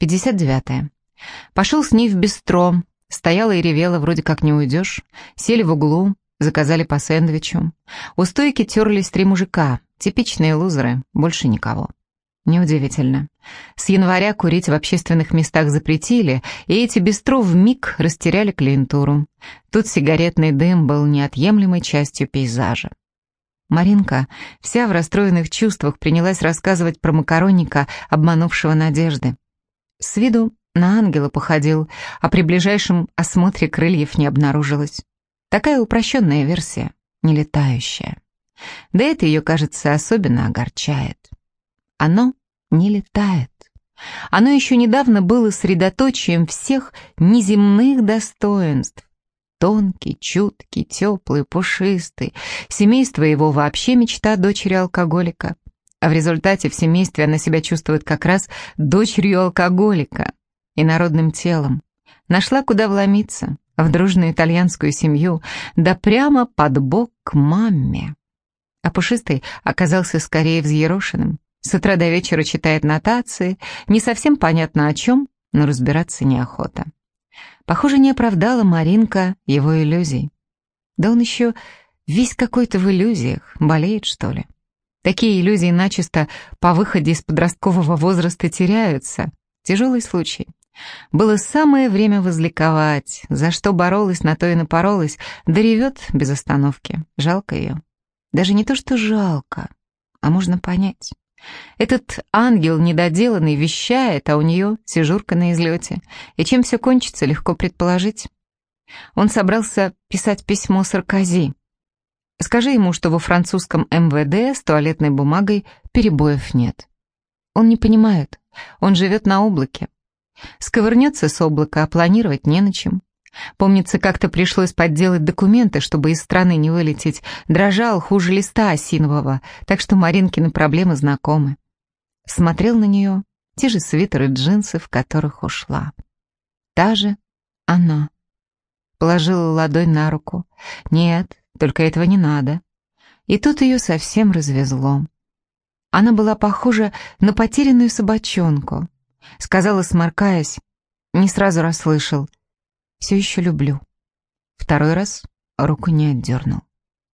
59. -е. Пошел с ней в бистро, стояла и ревела, вроде как не уйдешь. Сели в углу, заказали по сэндвичу. У стойки терлись три мужика, типичные лузеры, больше никого. Неудивительно. С января курить в общественных местах запретили, и эти бистро вмиг растеряли клиентуру. Тут сигаретный дым был неотъемлемой частью пейзажа. Маринка, вся в расстроенных чувствах, принялась рассказывать про макаронника, обманувшего надежды. С виду на ангела походил, а при ближайшем осмотре крыльев не обнаружилось. Такая упрощенная версия, не летающая. Да это ее, кажется, особенно огорчает. Оно не летает. Оно еще недавно было средоточием всех неземных достоинств. Тонкий, чуткий, теплый, пушистый. Семейство его вообще мечта дочери алкоголика. А в результате в семействе она себя чувствует как раз дочерью алкоголика и народным телом. Нашла, куда вломиться, в дружную итальянскую семью, да прямо под бок к маме. А Пушистый оказался скорее взъерошенным. С утра до вечера читает нотации, не совсем понятно о чем, но разбираться неохота. Похоже, не оправдала Маринка его иллюзий. Да он еще весь какой-то в иллюзиях, болеет, что ли. Такие иллюзии начисто по выходе из подросткового возраста теряются. Тяжелый случай. Было самое время возликовать, за что боролась, на то и напоролась, да ревет без остановки. Жалко ее. Даже не то, что жалко, а можно понять. Этот ангел недоделанный вещает, а у нее сижурка на излете. И чем все кончится, легко предположить. Он собрался писать письмо Саркози. Скажи ему, что во французском МВД с туалетной бумагой перебоев нет. Он не понимает, он живет на облаке. Сковырнется с облака, а планировать не на чем. Помнится, как-то пришлось подделать документы, чтобы из страны не вылететь. Дрожал хуже листа осинового, так что Маринкины проблемы знакомы. Смотрел на нее те же свитеры джинсы, в которых ушла. Та же она. Положила ладонь на руку. Нет, только этого не надо. И тут ее совсем развезло. Она была похожа на потерянную собачонку. Сказала, сморкаясь, не сразу расслышал — все еще люблю. Второй раз руку не отдернул.